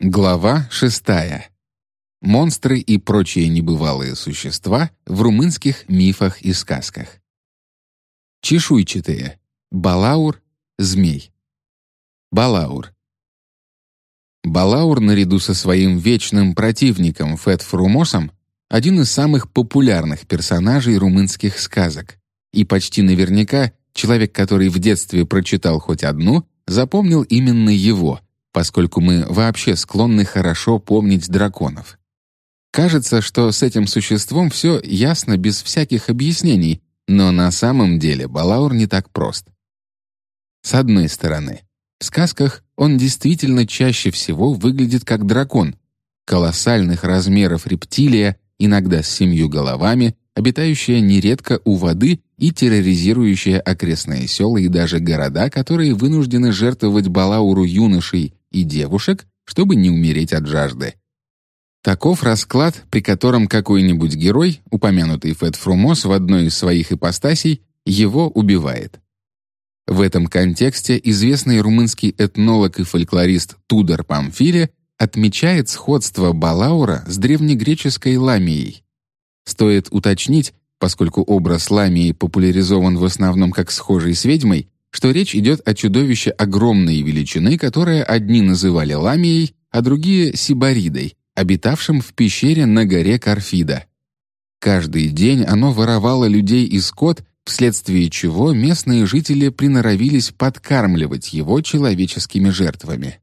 Глава шестая. Монстры и прочие небывалые существа в румынских мифах и сказках. Чешуйчатые. Балаур, змей. Балаур. Балаур наряду со своим вечным противником Фетфрумосом один из самых популярных персонажей румынских сказок. И почти наверняка человек, который в детстве прочитал хоть одну, запомнил именно его — поскольку мы вообще склонны хорошо помнить драконов. Кажется, что с этим существом все ясно без всяких объяснений, но на самом деле Балаур не так прост. С одной стороны, в сказках он действительно чаще всего выглядит как дракон, колоссальных размеров рептилия, иногда с семью головами, обитающая нередко у воды и терроризирующая окрестные села и даже города, которые вынуждены жертвовать Балауру юношей и девушек, чтобы не умереть от жажды. Таков расклад, при котором какой-нибудь герой, упомянутый Фет Фрумос в одной из своих ипостасей, его убивает. В этом контексте известный румынский этнолог и фольклорист Тудор Памфиле отмечает сходство Балаура с древнегреческой ламией. Стоит уточнить, поскольку образ ламии популяризован в основном как схожий с ведьмой, что речь идет о чудовище огромной величины, которое одни называли ламией, а другие — сибаридой, обитавшим в пещере на горе Карфида. Каждый день оно воровало людей и скот, вследствие чего местные жители приноровились подкармливать его человеческими жертвами.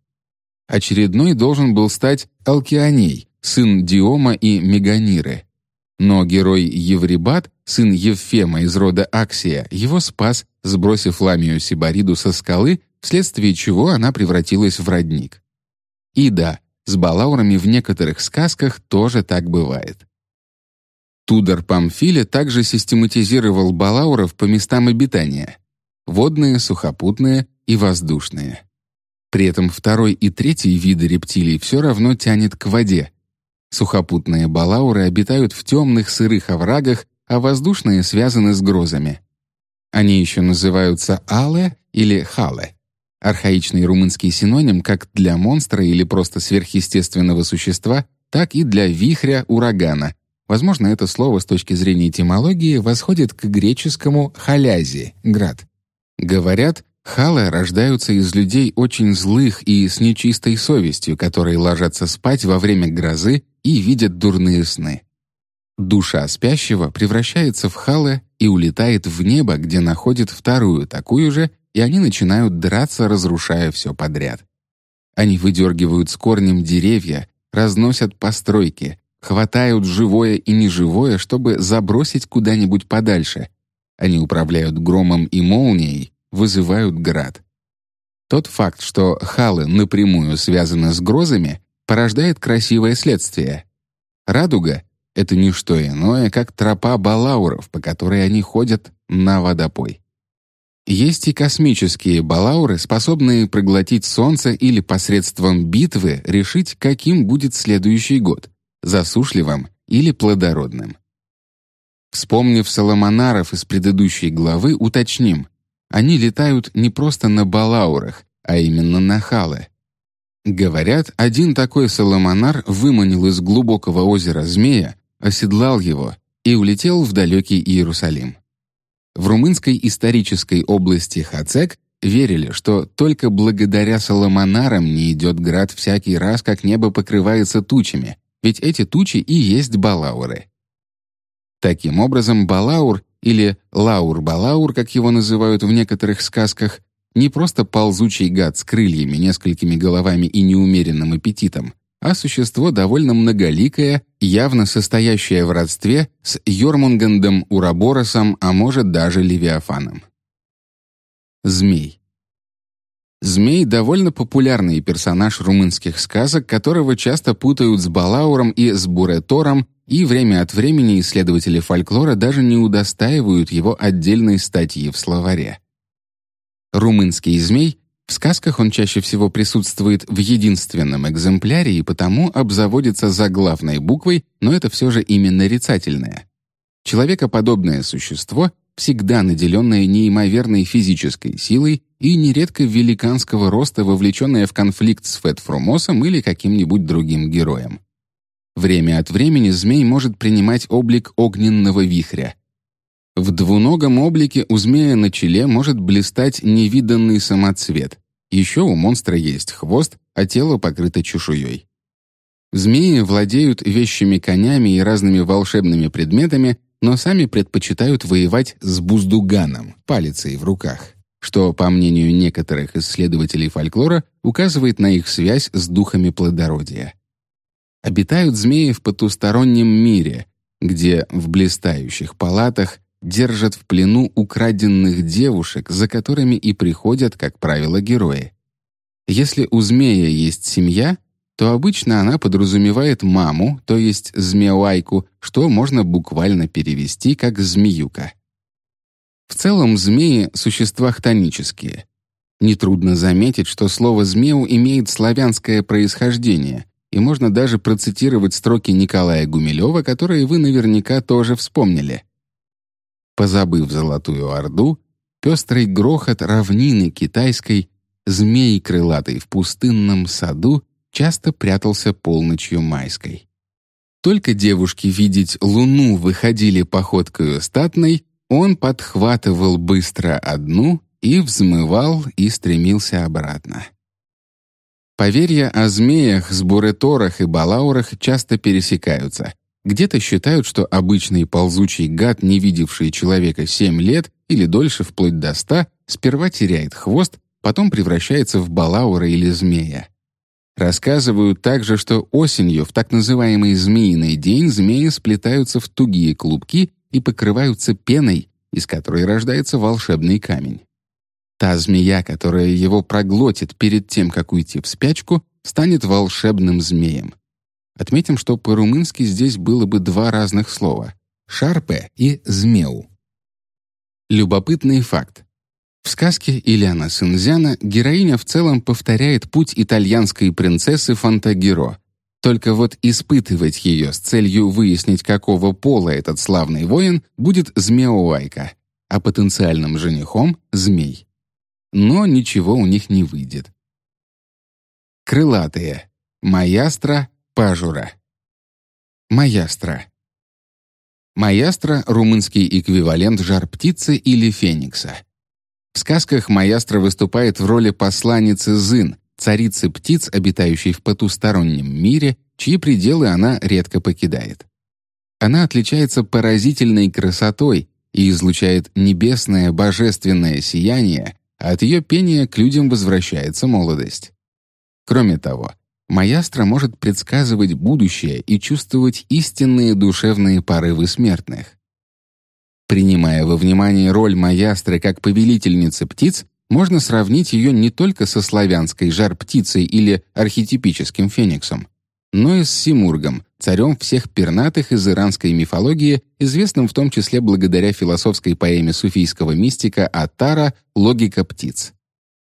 Очередной должен был стать Алкианей, сын Диома и Меганиры. Но герой Еврибат, сын Евфема из рода Аксия, его спас, сбросив ламию Сибариду со скалы, вследствие чего она превратилась в родник. И да, с балаурами в некоторых сказках тоже так бывает. Тудор Памфиле также систематизировал балауров по местам обитания — водные, сухопутные и воздушные. При этом второй и третий виды рептилий все равно тянет к воде, Сухопутные балауры обитают в темных сырых оврагах, а воздушные связаны с грозами. Они еще называются але или хале. Архаичный румынский синоним как для монстра или просто сверхъестественного существа, так и для вихря урагана. Возможно, это слово с точки зрения этимологии восходит к греческому халязи — град. Говорят, Халы рождаются из людей очень злых и с нечистой совестью, которые ложатся спать во время грозы и видят дурные сны. Душа спящего превращается в халы и улетает в небо, где находит вторую такую же, и они начинают драться, разрушая все подряд. Они выдергивают с корнем деревья, разносят постройки, хватают живое и неживое, чтобы забросить куда-нибудь подальше. Они управляют громом и молнией, вызывают град. Тот факт, что халы напрямую связаны с грозами, порождает красивое следствие. Радуга — это не что иное, как тропа балауров, по которой они ходят на водопой. Есть и космические балауры, способные проглотить Солнце или посредством битвы решить, каким будет следующий год — засушливым или плодородным. Вспомнив Соломонаров из предыдущей главы, уточним, они летают не просто на балаурах, а именно на халы. Говорят, один такой соломонар выманил из глубокого озера змея, оседлал его и улетел в далекий Иерусалим. В румынской исторической области Хацек верили, что только благодаря соломонарам не идет град всякий раз, как небо покрывается тучами, ведь эти тучи и есть балауры. Таким образом, балаур или лаур-балаур, как его называют в некоторых сказках, не просто ползучий гад с крыльями, несколькими головами и неумеренным аппетитом, а существо довольно многоликое, явно состоящее в родстве с Йормунгандом Ураборосом, а может даже Левиафаном. Змей. Змей — довольно популярный персонаж румынских сказок, которого часто путают с Балауром и с Буретором и время от времени исследователи фольклора даже не удостаивают его отдельной статьи в словаре. Румынский змей в сказках он чаще всего присутствует в единственном экземпляре и потому обзаводится заглавной буквой, но это все же именно нарицательное. Человекоподобное существо, всегда наделенная неимоверной физической силой и нередко великанского роста, вовлеченная в конфликт с Фетфромосом или каким-нибудь другим героем. Время от времени змей может принимать облик огненного вихря. В двуногом облике у змея на челе может блистать невиданный самоцвет. Еще у монстра есть хвост, а тело покрыто чешуей. Змеи владеют вещими конями и разными волшебными предметами, но сами предпочитают воевать с буздуганом, палицей в руках, что, по мнению некоторых исследователей фольклора, указывает на их связь с духами плодородия. Обитают змеи в потустороннем мире, где в блистающих палатах держат в плену украденных девушек, за которыми и приходят, как правило, герои. Если у змея есть семья, то обычно она подразумевает маму, то есть змеуайку, что можно буквально перевести как «змеюка». В целом змеи — существа хтонические. Нетрудно заметить, что слово «змеу» имеет славянское происхождение, и можно даже процитировать строки Николая Гумилева, которые вы наверняка тоже вспомнили. Позабыв Золотую Орду, пестрый грохот равнины китайской, змей крылатый в пустынном саду часто прятался полночью майской. Только девушки видеть луну выходили походкою статной, он подхватывал быстро одну и взмывал и стремился обратно. Поверья о змеях, сбуреторах и балаурах часто пересекаются. Где-то считают, что обычный ползучий гад, не видевший человека семь лет или дольше вплоть до ста, сперва теряет хвост, потом превращается в балаура или змея. Рассказывают также, что осенью в так называемый «змеиный день» змеи сплетаются в тугие клубки и покрываются пеной, из которой рождается волшебный камень. Та змея, которая его проглотит перед тем, как уйти в спячку, станет волшебным змеем. Отметим, что по-румынски здесь было бы два разных слова — «шарпе» и «змеу». Любопытный факт. В сказке Ильяна Сынзяна героиня в целом повторяет путь итальянской принцессы Фантагиро. Только вот испытывать ее с целью выяснить, какого пола этот славный воин, будет Змеуайка, а потенциальным женихом — Змей. Но ничего у них не выйдет. Крылатые. Маястра, пажура. Маястра. Маястра — румынский эквивалент жар-птицы или феникса. В сказках маэстро выступает в роли посланницы Зын, царицы птиц, обитающей в потустороннем мире, чьи пределы она редко покидает. Она отличается поразительной красотой и излучает небесное божественное сияние, а от ее пения к людям возвращается молодость. Кроме того, маэстро может предсказывать будущее и чувствовать истинные душевные порывы смертных. Принимая во внимание роль Маястры как повелительницы птиц, можно сравнить ее не только со славянской жар-птицей или архетипическим фениксом, но и с Симургом, царем всех пернатых из иранской мифологии, известным в том числе благодаря философской поэме суфийского мистика Атара «Логика птиц».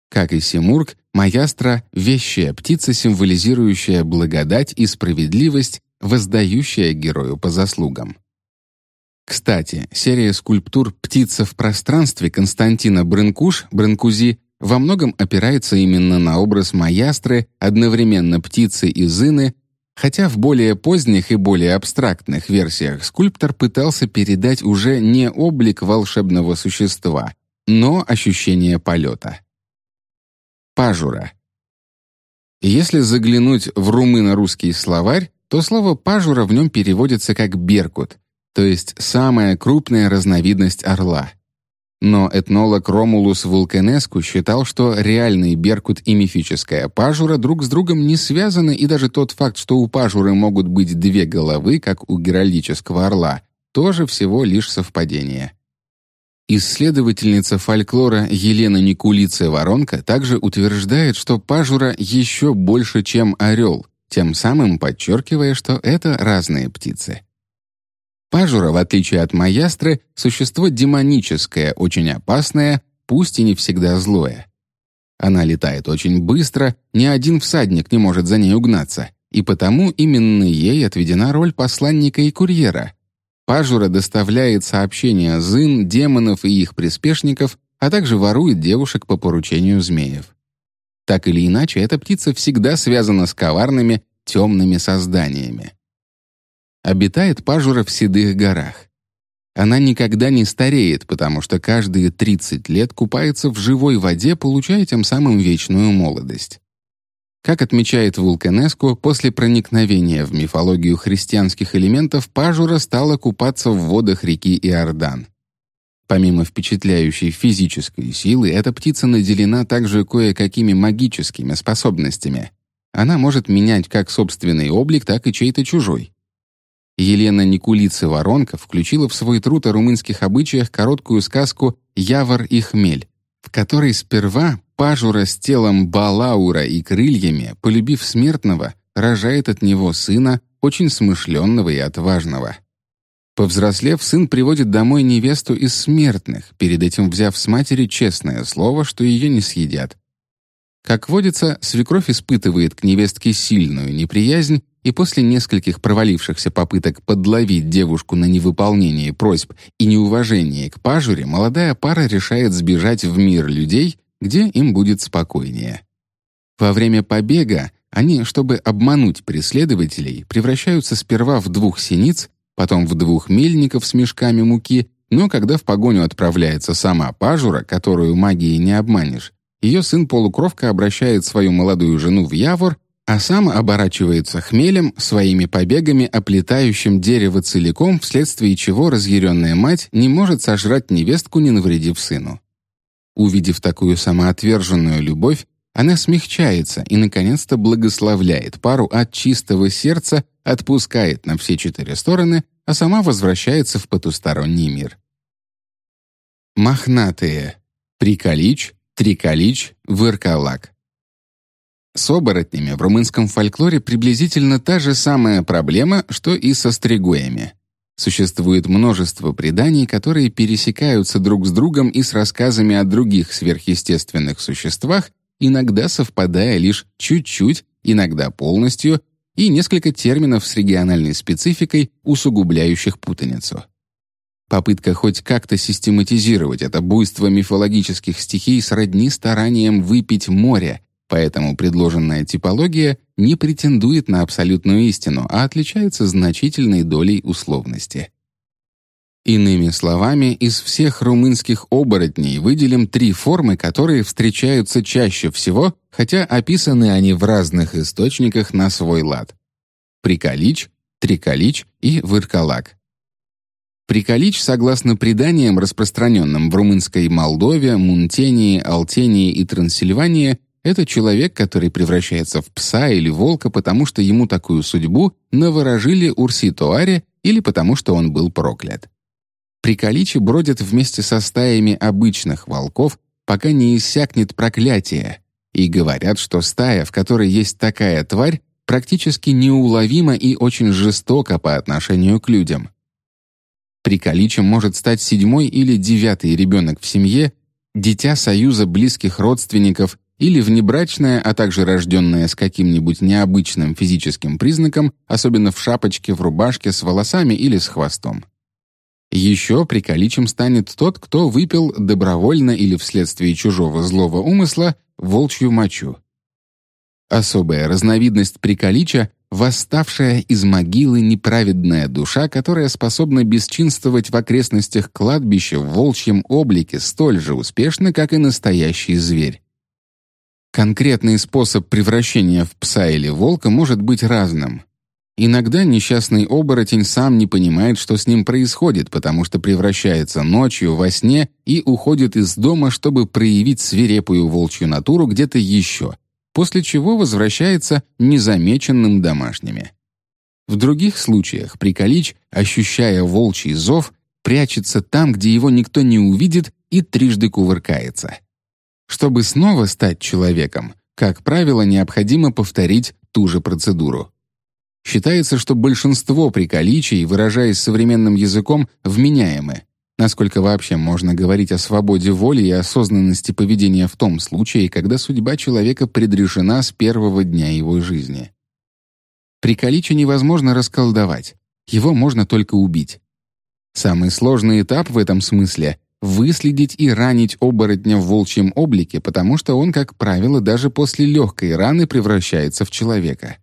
Как и Симург, Маястра — вещая птица, символизирующая благодать и справедливость, воздающая герою по заслугам. Кстати, серия скульптур «Птица в пространстве» Константина Брынкуш, Брынкузи, во многом опирается именно на образ Маястры, одновременно птицы и зыны, хотя в более поздних и более абстрактных версиях скульптор пытался передать уже не облик волшебного существа, но ощущение полета. Пажура. Если заглянуть в румыно-русский словарь, то слово «пажура» в нем переводится как «беркут», то есть самая крупная разновидность орла. Но этнолог Ромулус Вулканеску считал, что реальный беркут и мифическая пажура друг с другом не связаны, и даже тот факт, что у пажуры могут быть две головы, как у геральдического орла, тоже всего лишь совпадение. Исследовательница фольклора Елена Никулиция-Воронка также утверждает, что пажура еще больше, чем орел, тем самым подчеркивая, что это разные птицы. Пажура, в отличие от Маястры, существо демоническое, очень опасное, пусть и не всегда злое. Она летает очень быстро, ни один всадник не может за ней угнаться, и потому именно ей отведена роль посланника и курьера. Пажура доставляет сообщения зын, демонов и их приспешников, а также ворует девушек по поручению змеев. Так или иначе, эта птица всегда связана с коварными, темными созданиями. Обитает пажура в седых горах. Она никогда не стареет, потому что каждые 30 лет купается в живой воде, получая тем самым вечную молодость. Как отмечает Вулканеску, после проникновения в мифологию христианских элементов Пажура стала купаться в водах реки Иордан. Помимо впечатляющей физической силы, эта птица наделена также кое-какими магическими способностями. Она может менять как собственный облик, так и чей-то чужой. Елена Никулица-Воронка включила в свой труд о румынских обычаях короткую сказку «Явор и хмель», в которой сперва пажура с телом балаура и крыльями, полюбив смертного, рожает от него сына, очень смышленного и отважного. Повзрослев, сын приводит домой невесту из смертных, перед этим взяв с матери честное слово, что ее не съедят. Как водится, свекровь испытывает к невестке сильную неприязнь и после нескольких провалившихся попыток подловить девушку на невыполнение просьб и неуважение к пажуре, молодая пара решает сбежать в мир людей, где им будет спокойнее. Во время побега они, чтобы обмануть преследователей, превращаются сперва в двух синиц, потом в двух мельников с мешками муки, но когда в погоню отправляется сама пажура, которую магией не обманешь, ее сын-полукровка обращает свою молодую жену в явор а сам оборачивается хмелем, своими побегами оплетающим дерево целиком, вследствие чего разъяренная мать не может сожрать невестку, не навредив сыну. Увидев такую самоотверженную любовь, она смягчается и, наконец-то, благословляет пару от чистого сердца, отпускает на все четыре стороны, а сама возвращается в потусторонний мир. Мохнатые. Приколич, триколич, выркалак. С оборотнями в румынском фольклоре приблизительно та же самая проблема, что и со стригоями. Существует множество преданий, которые пересекаются друг с другом и с рассказами о других сверхъестественных существах, иногда совпадая лишь чуть-чуть, иногда полностью, и несколько терминов с региональной спецификой, усугубляющих путаницу. Попытка хоть как-то систематизировать это буйство мифологических стихий сродни стараниям выпить море, Поэтому предложенная типология не претендует на абсолютную истину, а отличается значительной долей условности. Иными словами, из всех румынских оборотней выделим три формы, которые встречаются чаще всего, хотя описаны они в разных источниках на свой лад. Приколич, триколич и выркалак. Приколич, согласно преданиям, распространенным в румынской Молдове, Мунтении, Алтении и Трансильвании, это человек, который превращается в пса или волка, потому что ему такую судьбу наворожили Урси-Туаре или потому что он был проклят. Приколичи бродят вместе со стаями обычных волков, пока не иссякнет проклятие, и говорят, что стая, в которой есть такая тварь, практически неуловима и очень жестока по отношению к людям. Приколичем может стать седьмой или девятый ребенок в семье, дитя союза близких родственников или внебрачная, а также рожденная с каким-нибудь необычным физическим признаком, особенно в шапочке, в рубашке, с волосами или с хвостом. Еще приколичем станет тот, кто выпил добровольно или вследствие чужого злого умысла волчью мочу. Особая разновидность приколича — восставшая из могилы неправедная душа, которая способна бесчинствовать в окрестностях кладбища в волчьем облике столь же успешно, как и настоящий зверь. Конкретный способ превращения в пса или волка может быть разным. Иногда несчастный оборотень сам не понимает, что с ним происходит, потому что превращается ночью во сне и уходит из дома, чтобы проявить свирепую волчью натуру где-то еще, после чего возвращается незамеченным домашними. В других случаях приколич, ощущая волчий зов, прячется там, где его никто не увидит и трижды кувыркается. Чтобы снова стать человеком, как правило, необходимо повторить ту же процедуру. Считается, что большинство приколичий, выражаясь современным языком, вменяемы. Насколько вообще можно говорить о свободе воли и осознанности поведения в том случае, когда судьба человека предрешена с первого дня его жизни? Приколича невозможно расколдовать, его можно только убить. Самый сложный этап в этом смысле — выследить и ранить оборотня в волчьем облике, потому что он, как правило, даже после легкой раны превращается в человека.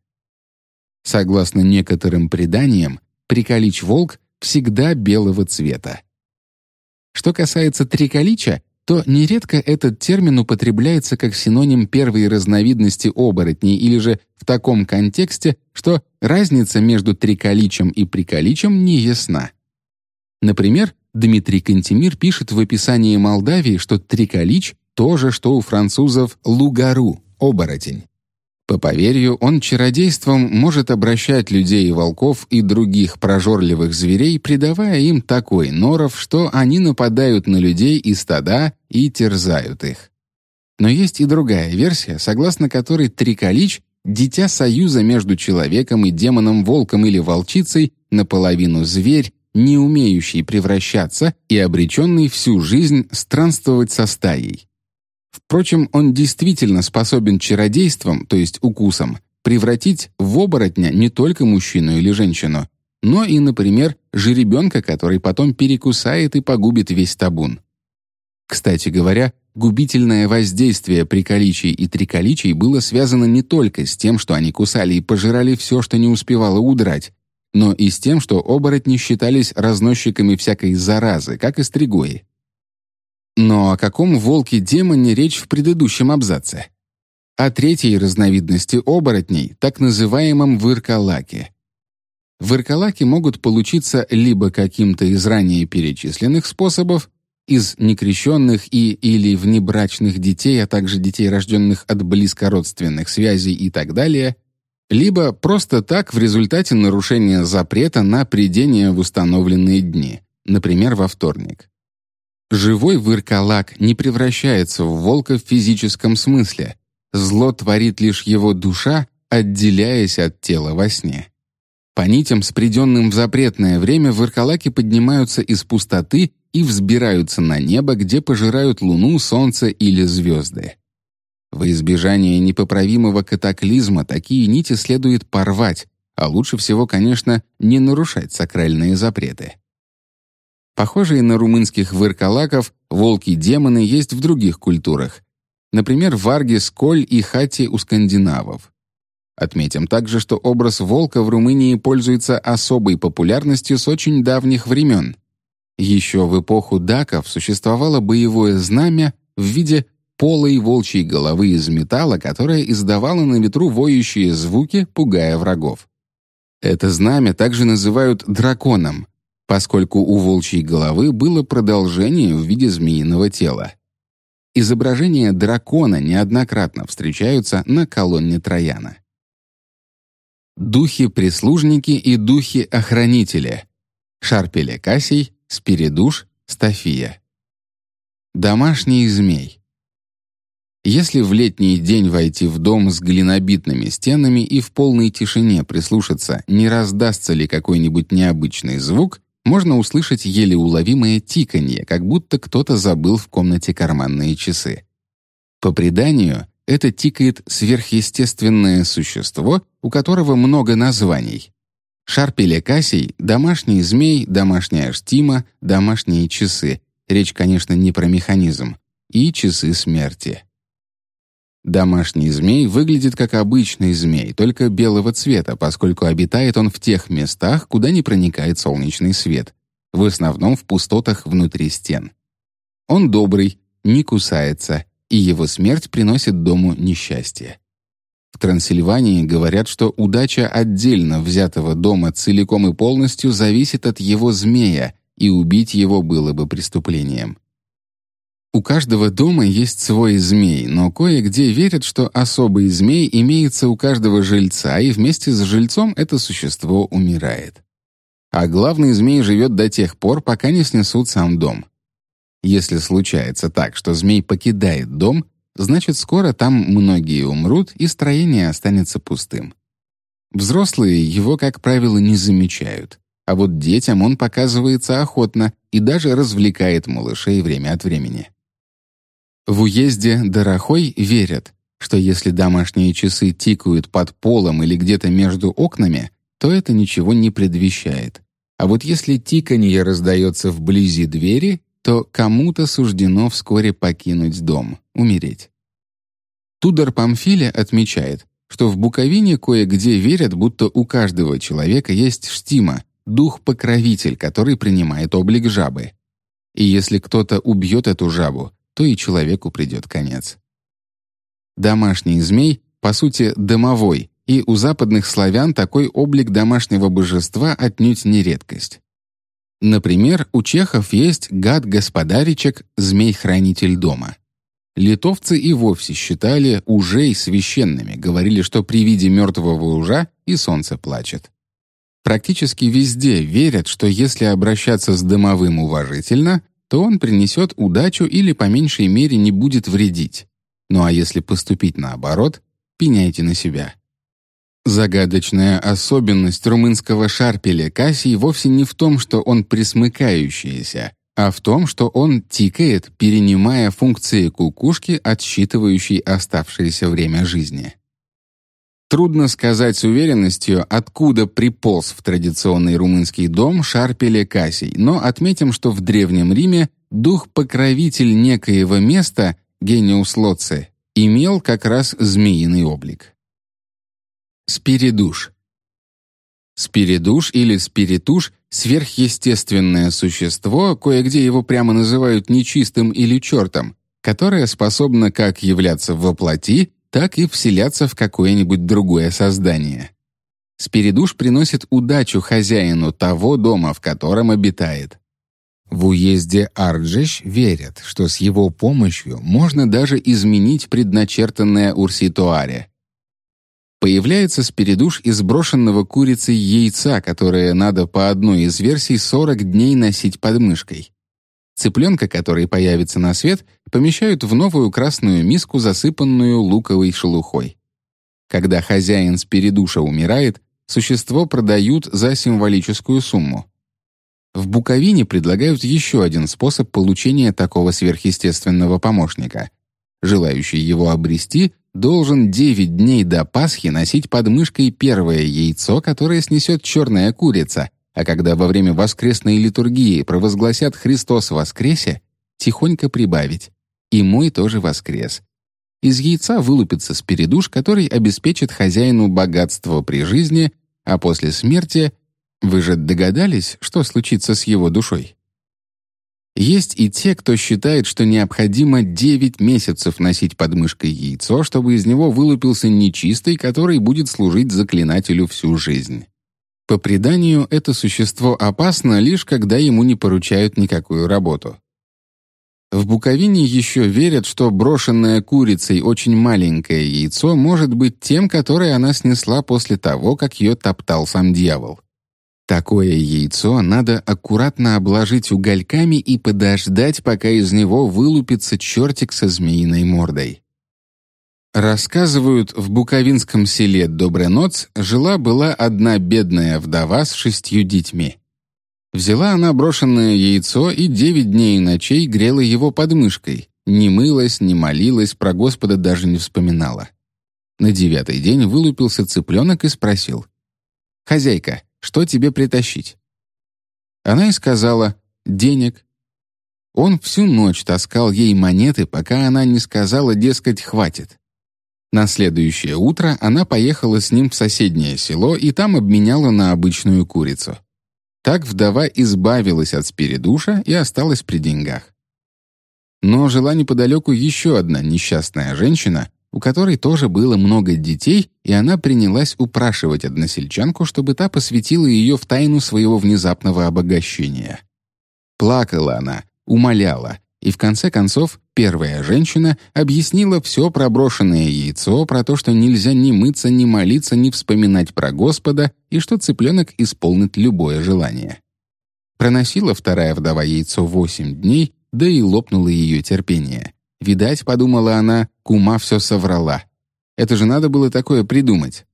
Согласно некоторым преданиям, приколич-волк всегда белого цвета. Что касается триколича, то нередко этот термин употребляется как синоним первой разновидности оборотней или же в таком контексте, что разница между триколичем и приколичем не ясна. Например, Дмитрий Кантемир пишет в описании Молдавии, что триколич — то же, что у французов лугару — оборотень. По поверью, он чародейством может обращать людей и волков и других прожорливых зверей, придавая им такой норов, что они нападают на людей и стада и терзают их. Но есть и другая версия, согласно которой Триколич — дитя союза между человеком и демоном-волком или волчицей, наполовину зверь, не умеющий превращаться и обреченный всю жизнь странствовать со стаей. Впрочем, он действительно способен чародейством, то есть укусом, превратить в оборотня не только мужчину или женщину, но и, например, жеребенка, который потом перекусает и погубит весь табун. Кстати говоря, губительное воздействие приколичий и триколичий было связано не только с тем, что они кусали и пожирали все, что не успевало удрать, но и с тем, что оборотни считались разносчиками всякой заразы, как и стригои. Но о каком волке-демоне речь в предыдущем абзаце? О третьей разновидности оборотней, так называемом выркалаке. Выркалаки могут получиться либо каким-то из ранее перечисленных способов, из некрещенных и или внебрачных детей, а также детей, рожденных от близкородственных связей и так далее, либо просто так в результате нарушения запрета на придение в установленные дни, например, во вторник. Живой выркалак не превращается в волка в физическом смысле. Зло творит лишь его душа, отделяясь от тела во сне. По нитям, спреденным в запретное время, выркалаки поднимаются из пустоты и взбираются на небо, где пожирают луну, солнце или звезды. Во избежание непоправимого катаклизма такие нити следует порвать, а лучше всего, конечно, не нарушать сакральные запреты. Похожие на румынских выркалаков, волки-демоны есть в других культурах. Например, в Арге, Сколь и Хати у скандинавов. Отметим также, что образ волка в Румынии пользуется особой популярностью с очень давних времен. Еще в эпоху даков существовало боевое знамя в виде полой волчьей головы из металла, которая издавала на ветру воющие звуки, пугая врагов. Это знамя также называют драконом, поскольку у волчьей головы было продолжение в виде змеиного тела. Изображения дракона неоднократно встречаются на колонне Трояна. Духи-прислужники и духи-охранители. Шарпеле Кассий, Спиридуш, Стафия. Домашний змей. Если в летний день войти в дом с глинобитными стенами и в полной тишине прислушаться, не раздастся ли какой-нибудь необычный звук, можно услышать еле уловимое тиканье, как будто кто-то забыл в комнате карманные часы. По преданию, это тикает сверхъестественное существо, у которого много названий. Шарпеле-кассий — домашний змей, домашняя штима, домашние часы. Речь, конечно, не про механизм. И часы смерти. Домашний змей выглядит как обычный змей, только белого цвета, поскольку обитает он в тех местах, куда не проникает солнечный свет, в основном в пустотах внутри стен. Он добрый, не кусается, и его смерть приносит дому несчастье. В Трансильвании говорят, что удача отдельно взятого дома целиком и полностью зависит от его змея, и убить его было бы преступлением. У каждого дома есть свой змей, но кое-где верят, что особый змей имеется у каждого жильца, и вместе с жильцом это существо умирает. А главный змей живет до тех пор, пока не снесут сам дом. Если случается так, что змей покидает дом, значит, скоро там многие умрут, и строение останется пустым. Взрослые его, как правило, не замечают, а вот детям он показывается охотно и даже развлекает малышей время от времени. В уезде Дорохой верят, что если домашние часы тикают под полом или где-то между окнами, то это ничего не предвещает. А вот если тиканье раздается вблизи двери, то кому-то суждено вскоре покинуть дом, умереть. Тудор Памфиля отмечает, что в Буковине кое-где верят, будто у каждого человека есть штима, дух-покровитель, который принимает облик жабы. И если кто-то убьет эту жабу, то и человеку придет конец. Домашний змей, по сути, домовой, и у западных славян такой облик домашнего божества отнюдь не редкость. Например, у чехов есть гад-господаричек, змей-хранитель дома. Литовцы и вовсе считали ужей священными, говорили, что при виде мертвого ужа и солнце плачет. Практически везде верят, что если обращаться с домовым уважительно, то он принесет удачу или по меньшей мере не будет вредить. Ну а если поступить наоборот, пеняйте на себя. Загадочная особенность румынского шарпеля Кассий вовсе не в том, что он присмыкающийся, а в том, что он тикает, перенимая функции кукушки, отсчитывающей оставшееся время жизни. Трудно сказать с уверенностью, откуда приполз в традиционный румынский дом шарпеле Кассий, но отметим, что в Древнем Риме дух-покровитель некоего места, гениус Лоци, имел как раз змеиный облик. Спиридуш. Спиридуш или спиритуш — сверхъестественное существо, кое-где его прямо называют нечистым или чертом, которое способно как являться во плоти, так и вселяться в какое-нибудь другое создание. Спиридуш приносит удачу хозяину того дома, в котором обитает. В уезде Арджиш верят, что с его помощью можно даже изменить предначертанное Урситуаре — Появляется спиридуш из брошенного курицей яйца, которое надо по одной из версий 40 дней носить под мышкой. Цыпленка, который появится на свет, помещают в новую красную миску, засыпанную луковой шелухой. Когда хозяин спиридуша умирает, существо продают за символическую сумму. В Буковине предлагают еще один способ получения такого сверхъестественного помощника. Желающий его обрести должен 9 дней до Пасхи носить под мышкой первое яйцо, которое снесет черная курица, а когда во время воскресной литургии провозгласят «Христос воскресе», тихонько прибавить «И мой тоже воскрес». Из яйца вылупится спиридуш, который обеспечит хозяину богатство при жизни, а после смерти... Вы же догадались, что случится с его душой? Есть и те, кто считает, что необходимо 9 месяцев носить под мышкой яйцо, чтобы из него вылупился нечистый, который будет служить заклинателю всю жизнь. По преданию, это существо опасно лишь когда ему не поручают никакую работу. В Буковине еще верят, что брошенное курицей очень маленькое яйцо может быть тем, которое она снесла после того, как ее топтал сам дьявол. Такое яйцо надо аккуратно обложить угольками и подождать, пока из него вылупится чертик со змеиной мордой. Рассказывают, в буковинском селе Добреноц жила-была одна бедная вдова с шестью детьми. Взяла она брошенное яйцо и девять дней и ночей грела его под мышкой, не мылась, не молилась, про Господа даже не вспоминала. На девятый день вылупился цыпленок и спросил. «Хозяйка, что тебе притащить?» Она и сказала «денег». Он всю ночь таскал ей монеты, пока она не сказала, дескать, хватит. На следующее утро она поехала с ним в соседнее село и там обменяла на обычную курицу. Так вдова избавилась от спиридуша и осталась при деньгах. Но жила неподалеку еще одна несчастная женщина, у которой тоже было много детей, и она принялась упрашивать односельчанку, чтобы та посвятила ее в тайну своего внезапного обогащения. Плакала она, умоляла, и в конце концов первая женщина объяснила все про брошенное яйцо, про то, что нельзя ни мыться, ни молиться, ни вспоминать про Господа, и что цыпленок исполнит любое желание. Проносила вторая вдова яйцо восемь дней, да и лопнуло ее терпение. Видать, подумала она, кума все соврала. Это же надо было такое придумать.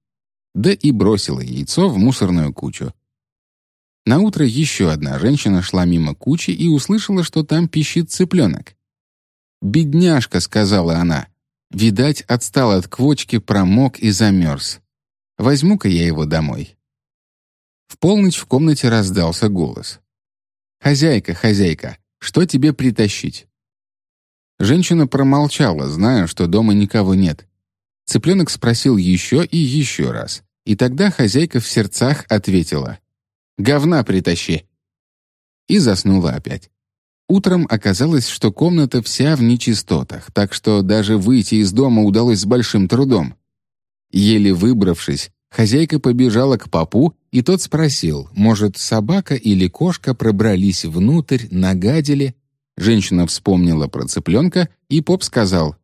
Да и бросила яйцо в мусорную кучу. На утро еще одна женщина шла мимо кучи и услышала, что там пищит цыпленок. «Бедняжка», — сказала она. «Видать, отстал от квочки, промок и замерз. Возьму-ка я его домой». В полночь в комнате раздался голос. «Хозяйка, хозяйка, что тебе притащить?» Женщина промолчала, зная, что дома никого нет. Цыпленок спросил еще и еще раз. И тогда хозяйка в сердцах ответила «Говна притащи!» И заснула опять. Утром оказалось, что комната вся в нечистотах, так что даже выйти из дома удалось с большим трудом. Еле выбравшись, хозяйка побежала к попу, и тот спросил, может, собака или кошка пробрались внутрь, нагадили. Женщина вспомнила про цыпленка, и поп сказал,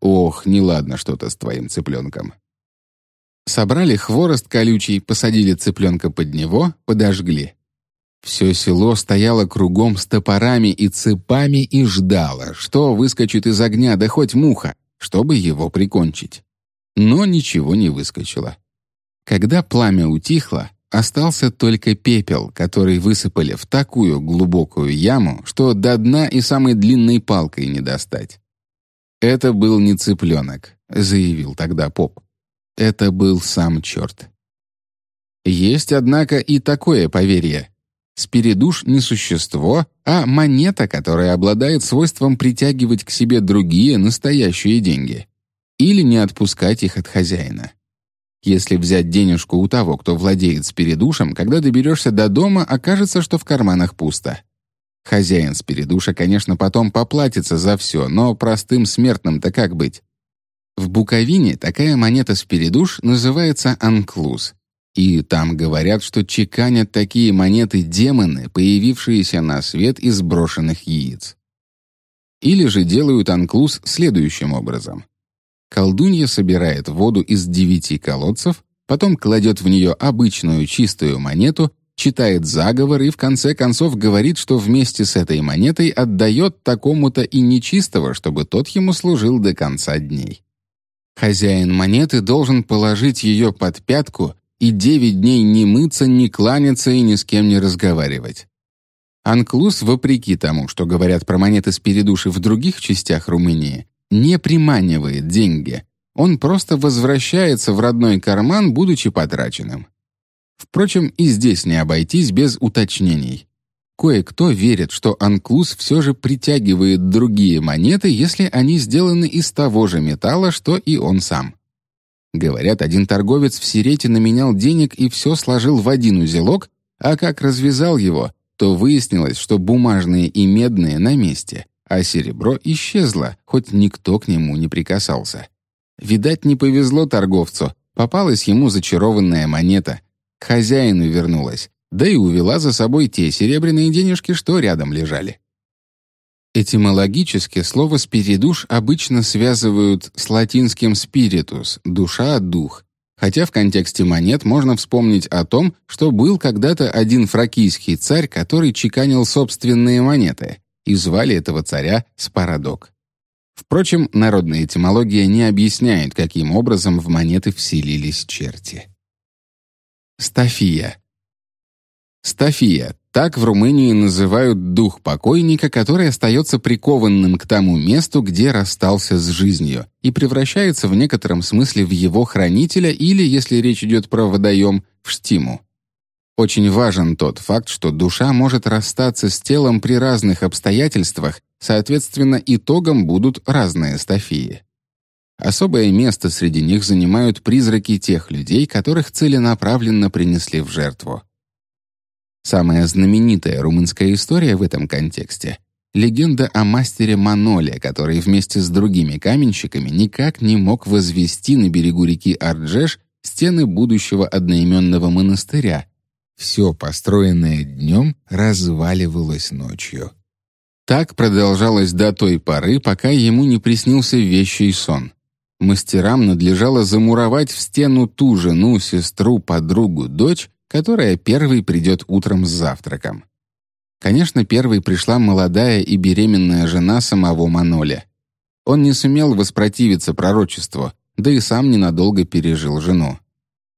«Ох, неладно что-то с твоим цыпленком». Собрали хворост колючий, посадили цыпленка под него, подожгли. Все село стояло кругом с топорами и цепами и ждало, что выскочит из огня, да хоть муха, чтобы его прикончить. Но ничего не выскочило. Когда пламя утихло, остался только пепел, который высыпали в такую глубокую яму, что до дна и самой длинной палкой не достать. «Это был не цыпленок», — заявил тогда поп. «Это был сам черт». Есть, однако, и такое поверье, Спиридуш не существо, а монета, которая обладает свойством притягивать к себе другие настоящие деньги. Или не отпускать их от хозяина. Если взять денежку у того, кто владеет спиридушем, когда доберешься до дома, окажется, что в карманах пусто. Хозяин спиридуша, конечно, потом поплатится за все, но простым смертным-то как быть? В Буковине такая монета спиридуш называется анклуз, и там говорят, что чеканят такие монеты демоны, появившиеся на свет из брошенных яиц. Или же делают анклуз следующим образом. Колдунья собирает воду из девяти колодцев, потом кладет в нее обычную чистую монету, читает заговор и в конце концов говорит, что вместе с этой монетой отдает такому-то и нечистого, чтобы тот ему служил до конца дней. Хозяин монеты должен положить ее под пятку и девять дней не мыться, не кланяться и ни с кем не разговаривать. Анклус, вопреки тому, что говорят про монеты с передуши в других частях Румынии, не приманивает деньги. Он просто возвращается в родной карман, будучи потраченным. Впрочем, и здесь не обойтись без уточнений. Кое-кто верит, что анклус все же притягивает другие монеты, если они сделаны из того же металла, что и он сам. Говорят, один торговец в Сирете наменял денег и все сложил в один узелок, а как развязал его, то выяснилось, что бумажные и медные на месте, а серебро исчезло, хоть никто к нему не прикасался. Видать, не повезло торговцу, попалась ему зачарованная монета. К хозяину вернулась, да и увела за собой те серебряные денежки, что рядом лежали. Этимологически слово «спиридуш» обычно связывают с латинским «spiritus» — «душа», «дух», хотя в контексте монет можно вспомнить о том, что был когда-то один фракийский царь, который чеканил собственные монеты, и звали этого царя Спарадок. Впрочем, народная этимология не объясняет, каким образом в монеты вселились черти. Стафия. Стафия так в Румынии называют дух покойника, который остается прикованным к тому месту, где расстался с жизнью, и превращается в некотором смысле в его хранителя или, если речь идет про водоем, в штиму. Очень важен тот факт, что душа может расстаться с телом при разных обстоятельствах, соответственно, итогом будут разные стафии. Особое место среди них занимают призраки тех людей, которых целенаправленно принесли в жертву. Самая знаменитая румынская история в этом контексте — легенда о мастере Маноле, который вместе с другими каменщиками никак не мог возвести на берегу реки Арджеш стены будущего одноименного монастыря. Все построенное днем разваливалось ночью. Так продолжалось до той поры, пока ему не приснился вещий сон. Мастерам надлежало замуровать в стену ту жену, сестру, подругу, дочь, которая первой придет утром с завтраком. Конечно, первой пришла молодая и беременная жена самого Маноля. Он не сумел воспротивиться пророчеству, да и сам ненадолго пережил жену.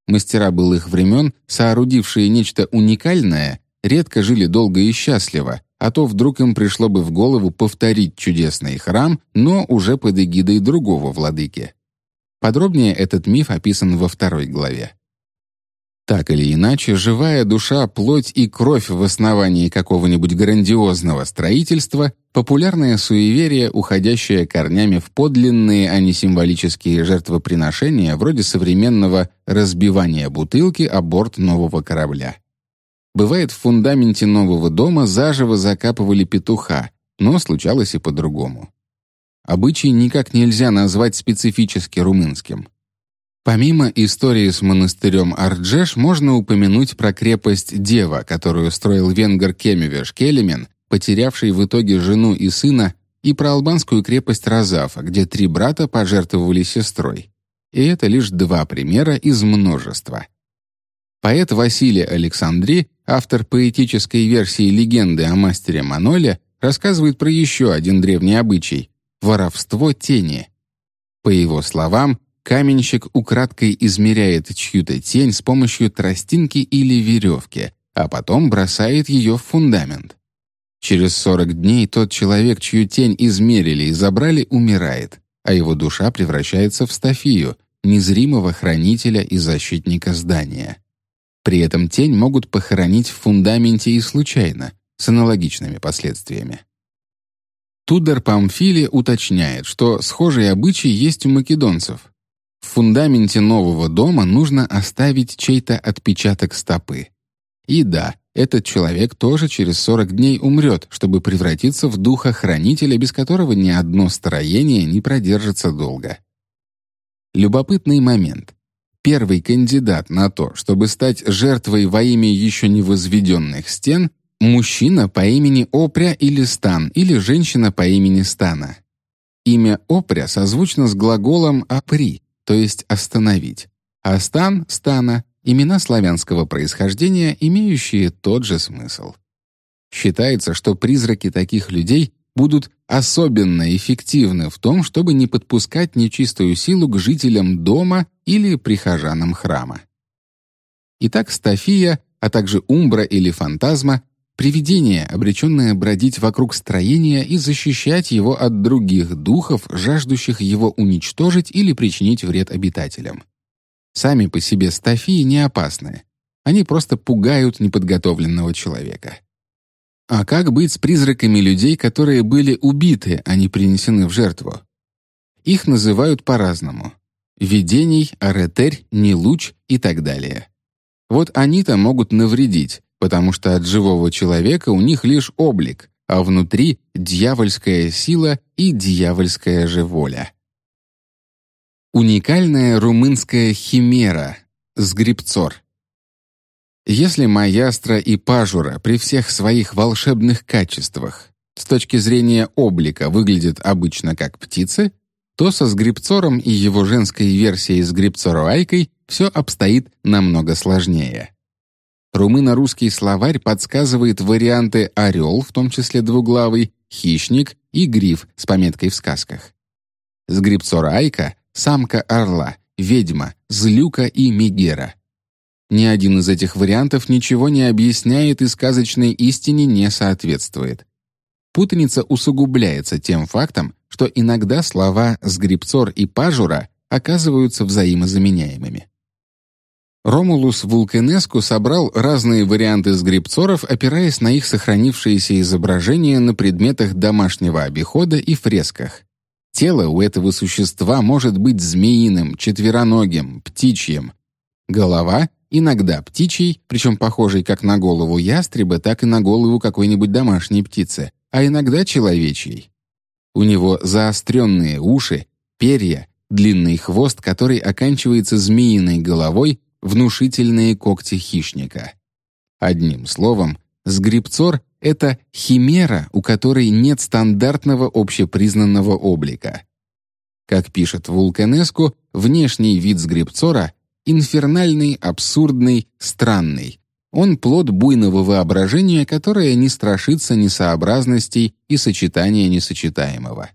Мастера былых времен, соорудившие нечто уникальное, редко жили долго и счастливо, а то вдруг им пришло бы в голову повторить чудесный храм, но уже под эгидой другого владыки. Подробнее этот миф описан во второй главе. Так или иначе, живая душа, плоть и кровь в основании какого-нибудь грандиозного строительства — популярное суеверие, уходящее корнями в подлинные, а не символические жертвоприношения, вроде современного разбивания бутылки о борт нового корабля. Бывает, в фундаменте нового дома заживо закапывали петуха, но случалось и по-другому. Обычай никак нельзя назвать специфически румынским. Помимо истории с монастырем Арджеш, можно упомянуть про крепость Дева, которую строил венгер Кемевеш Келемен, потерявший в итоге жену и сына, и про албанскую крепость Разафа, где три брата пожертвовали сестрой. И это лишь два примера из множества. Поэт Василий Александри, автор поэтической версии легенды о мастере Маноле, рассказывает про еще один древний обычай — воровство тени. По его словам, Каменщик украдкой измеряет чью-то тень с помощью тростинки или веревки, а потом бросает ее в фундамент. Через 40 дней тот человек, чью тень измерили и забрали, умирает, а его душа превращается в стафию, незримого хранителя и защитника здания. При этом тень могут похоронить в фундаменте и случайно, с аналогичными последствиями. Тудор Памфили уточняет, что схожие обычаи есть у македонцев, в фундаменте нового дома нужно оставить чей-то отпечаток стопы. И да, этот человек тоже через 40 дней умрет, чтобы превратиться в духа-хранителя, без которого ни одно строение не продержится долго. Любопытный момент. Первый кандидат на то, чтобы стать жертвой во имя еще не возведенных стен, мужчина по имени Опря или Стан, или женщина по имени Стана. Имя Опря созвучно с глаголом «апри», то есть остановить, а стан, стана — имена славянского происхождения, имеющие тот же смысл. Считается, что призраки таких людей будут особенно эффективны в том, чтобы не подпускать нечистую силу к жителям дома или прихожанам храма. Итак, стафия, а также умбра или фантазма — привидение, обреченное бродить вокруг строения и защищать его от других духов, жаждущих его уничтожить или причинить вред обитателям. Сами по себе стафии не опасны. Они просто пугают неподготовленного человека. А как быть с призраками людей, которые были убиты, а не принесены в жертву? Их называют по-разному. Видений, аретерь, нелуч и так далее. Вот они-то могут навредить, потому что от живого человека у них лишь облик, а внутри дьявольская сила и дьявольская же воля. Уникальная румынская химера — сгребцор. Если Маястра и Пажура при всех своих волшебных качествах с точки зрения облика выглядят обычно как птицы, то со сгребцором и его женской версией с гребцоруайкой все обстоит намного сложнее. Румыно-русский словарь подсказывает варианты «орел», в том числе двуглавый, «хищник» и «гриф» с пометкой в сказках. Сгребцорайка — самка орла, ведьма, злюка и мегера. Ни один из этих вариантов ничего не объясняет и сказочной истине не соответствует. Путаница усугубляется тем фактом, что иногда слова «сгребцор» и «пажура» оказываются взаимозаменяемыми. Ромулус Вулканеску собрал разные варианты сгребцоров, опираясь на их сохранившиеся изображения на предметах домашнего обихода и фресках. Тело у этого существа может быть змеиным, четвероногим, птичьим. Голова иногда птичьей, причем похожей как на голову ястреба, так и на голову какой-нибудь домашней птицы, а иногда человечьей. У него заостренные уши, перья, длинный хвост, который оканчивается змеиной головой внушительные когти хищника. Одним словом, сгребцор — это химера, у которой нет стандартного общепризнанного облика. Как пишет Вулканеску, внешний вид сгребцора — инфернальный, абсурдный, странный. Он плод буйного воображения, которое не страшится несообразностей и сочетания несочетаемого.